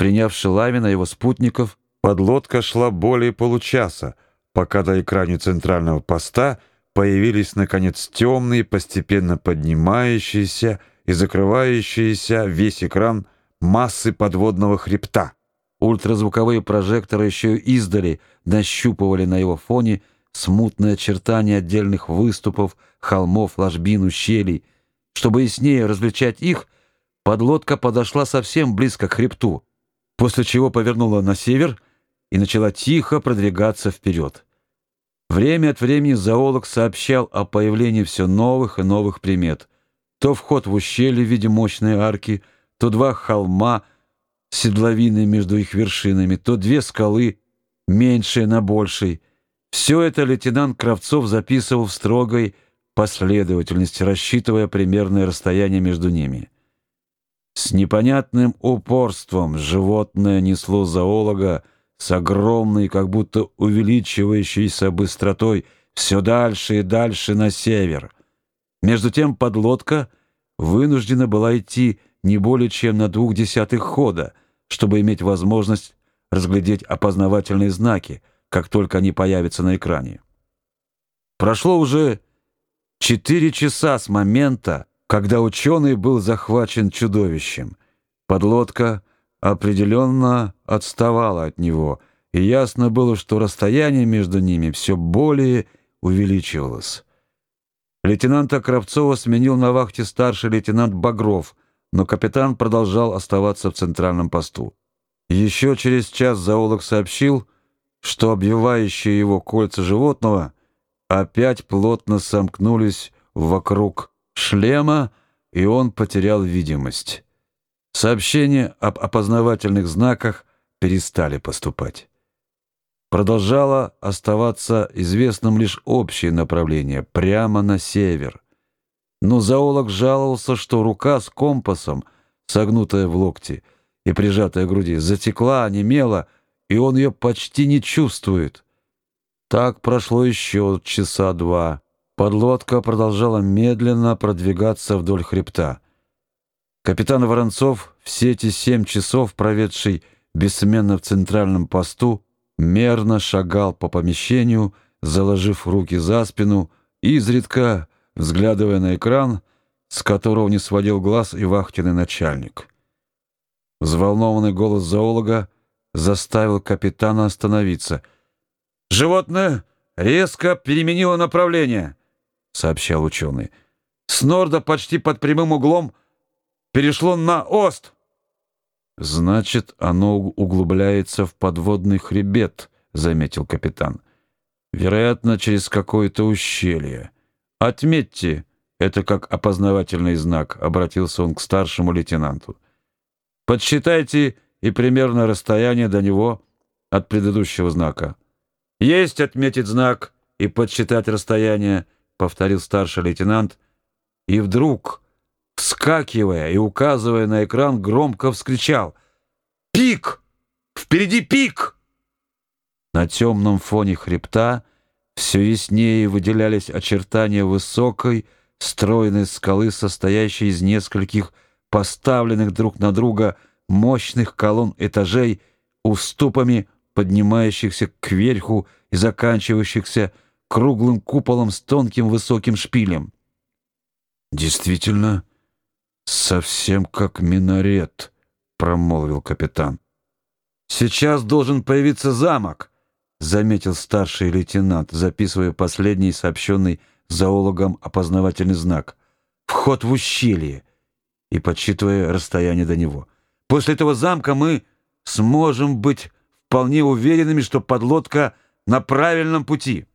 Принявши Лавина его спутников, подлодка шла более получаса, пока на экране центрального поста появились, наконец, темные, постепенно поднимающиеся и закрывающиеся весь экран массы подводного хребта. Ультразвуковые прожекторы еще издали нащупывали на его фоне смутные очертания отдельных выступов, холмов, ложбин, ущелий. Чтобы яснее различать их, подлодка подошла совсем близко к хребту, после чего повернула на север и начала тихо продвигаться вперед. Время от времени зоолог сообщал о появлении все новых и новых примет. То вход в ущелье в виде мощной арки, то два холма — седловины между их вершинами, то две скалы, меньшие на большей. Все это лейтенант Кравцов записывал в строгой последовательности, рассчитывая примерное расстояние между ними. С непонятным упорством животное несло зоолога с огромной, как будто увеличивающейся быстротой все дальше и дальше на север. Между тем подлодка вынуждена была идти не более чем на двух десятых хода, чтобы иметь возможность разглядеть опознавательные знаки, как только они появятся на экране. Прошло уже четыре часа с момента, когда ученый был захвачен чудовищем. Подлодка определенно отставала от него, и ясно было, что расстояние между ними все более увеличивалось. Лейтенанта Кравцова сменил на вахте старший лейтенант Багров, но капитан продолжал оставаться в центральном посту. Еще через час зоолог сообщил, что обвивающие его кольца животного опять плотно сомкнулись вокруг шлема, и он потерял видимость. Сообщения об опознавательных знаках перестали поступать. Продолжало оставаться известным лишь общее направление, прямо на север. Но зоолог жаловался, что рука с компасом, согнутая в локте и прижатая к груди, затекла, онемела, и он ее почти не чувствует. Так прошло еще часа два. Подлодка продолжала медленно продвигаться вдоль хребта. Капитан Воронцов, все эти семь часов, проведший бессменно в центральном посту, мерно шагал по помещению, заложив руки за спину, изредка взглядывая на экран, с которого не сводил глаз и вахтенный начальник. Взволнованный голос зоолога заставил капитана остановиться. «Животное резко переменило направление», — сообщал ученый. «С норда почти под прямым углом перешло на ост». «Значит, оно углубляется в подводный хребет», — заметил капитан. «Вероятно, через какое-то ущелье». «Отметьте это как опознавательный знак», — обратился он к старшему лейтенанту. «Подсчитайте и примерно расстояние до него от предыдущего знака». «Есть отметить знак и подсчитать расстояние», — повторил старший лейтенант. И вдруг, вскакивая и указывая на экран, громко вскричал «Пик! Впереди пик!» На темном фоне хребта все яснее выделялись очертания высокой, стройной скалы, состоящей из нескольких поставленных друг на друга мощных колонн этажей, уступами, поднимающихся кверху и заканчивающихся круглым куполом с тонким высоким шпилем. «Действительно, совсем как минарет», — промолвил капитан. «Сейчас должен появиться замок», заметил старший лейтенант, записывая последний сообщенный зоологом опознавательный знак. «Вход в ущелье» и подсчитывая расстояние до него. «После этого замка мы сможем быть вполне уверенными, что подлодка на правильном пути».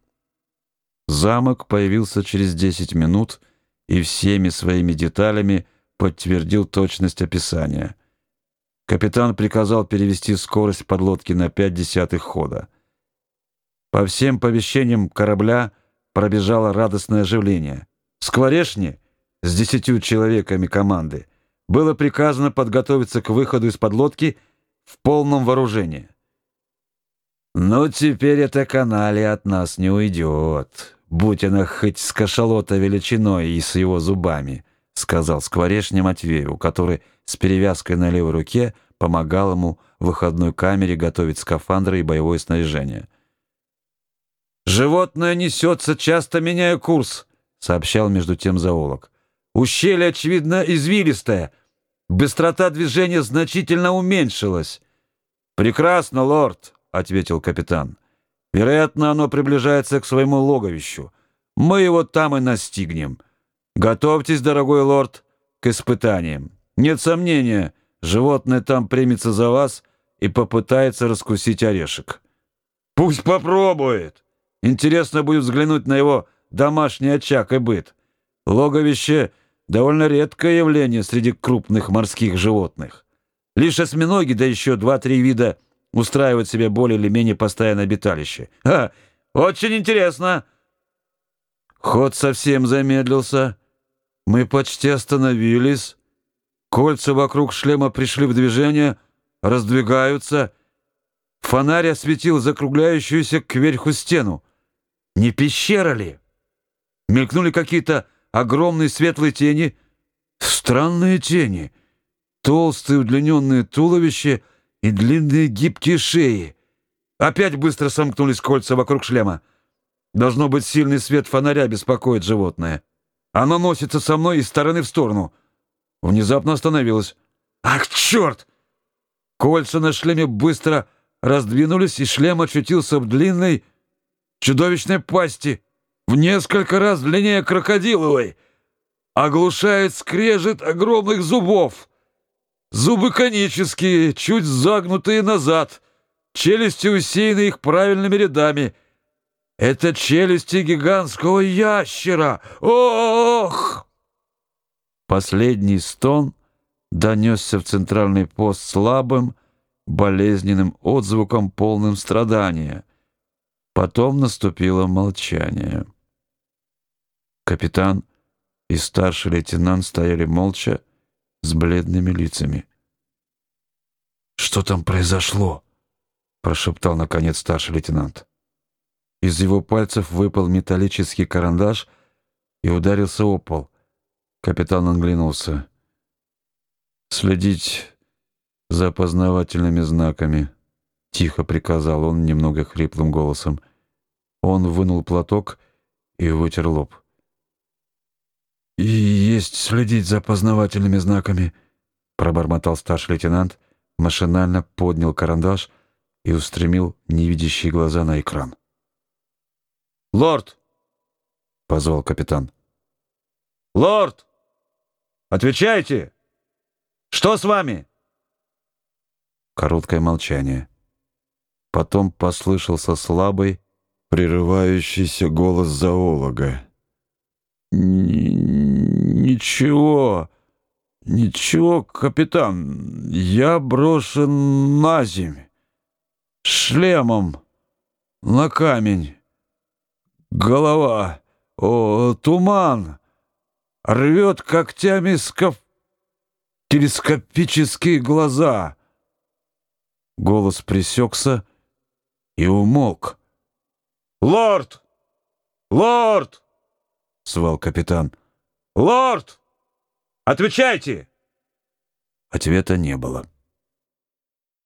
Замок появился через 10 минут и всеми своими деталями подтвердил точность описания. Капитан приказал перевести скорость подлодки на пять десятых хода. По всем повещениям корабля пробежало радостное оживление. В Скворешне с десятью человеками команды было приказано подготовиться к выходу из подлодки в полном вооружении. «Ну, теперь эта каналия от нас не уйдет, будь она хоть с кашалота величиной и с его зубами», — сказал Скворешня Матвею, который с перевязкой на левой руке помогал ему в выходной камере готовить скафандры и боевое снаряжение. «Животное несется, часто меняя курс», — сообщал между тем зоолог. «Ущелье, очевидно, извилистое. Быстрота движения значительно уменьшилась». «Прекрасно, лорд», — ответил капитан. «Вероятно, оно приближается к своему логовищу. Мы его там и настигнем. Готовьтесь, дорогой лорд, к испытаниям. Нет сомнения, животное там примется за вас и попытается раскусить орешек. Пусть попробует. Интересно будет взглянуть на его домашний очаг и быт. Логовище — довольно редкое явление среди крупных морских животных. Лишь осьминоги, да еще два-три вида устраивают себе более или менее постоянное обиталище. Ха! Очень интересно! Ход совсем замедлился. Мы почти остановились. Кольца вокруг шлема пришли в движение, раздвигаются. Фонарь осветил закругляющуюся кверху стену. Не пещера ли? Мелькнули какие-то огромные светлые тени. Странные тени. Толстые удлиненные туловища и длинные гибкие шеи. Опять быстро сомкнулись кольца вокруг шлема. Должно быть, сильный свет фонаря беспокоит животное. Оно носится со мной из стороны в сторону. Внезапно остановилось. Ах, черт! Кольца на шлеме быстро раздвинулись, и шлем очутился в длинной, чудовищной пасти, в несколько раз длиннее крокодиловой. Оглушает скрежет огромных зубов. Зубы конические, чуть загнутые назад, челюсти усеяны их правильными рядами — это челюсти гигантского ящера! Ох!» Последний стон донесся в центральный пост слабым, болезненным отзвуком, полным страдания. Потом наступило молчание. Капитан и старший лейтенант стояли молча, с бледными лицами. «Что там произошло?» — прошептал, наконец, старший лейтенант. Из его пальцев выпал металлический карандаш и ударился о пол. Капитан оглянулся. «Следить за опознавательными знаками», — тихо приказал он немного хриплым голосом. Он вынул платок и вытер лоб. «И есть следить за опознавательными знаками», — пробормотал старший лейтенант, машинально поднял карандаш и устремил невидящие глаза на экран. «Лорд!» — позвал капитан. «Лорд! Отвечайте! Что с вами?» Короткое молчание. Потом послышался слабый, прерывающийся голос зоолога. «Ничего, ничего, капитан, я брошен на земь, шлемом на камень». Голова, о, туман, рвет когтями скаф... телескопические глаза. Голос пресекся и умолк. «Лорд! Лорд!» — свал капитан. «Лорд! Отвечайте!» Ответа не было.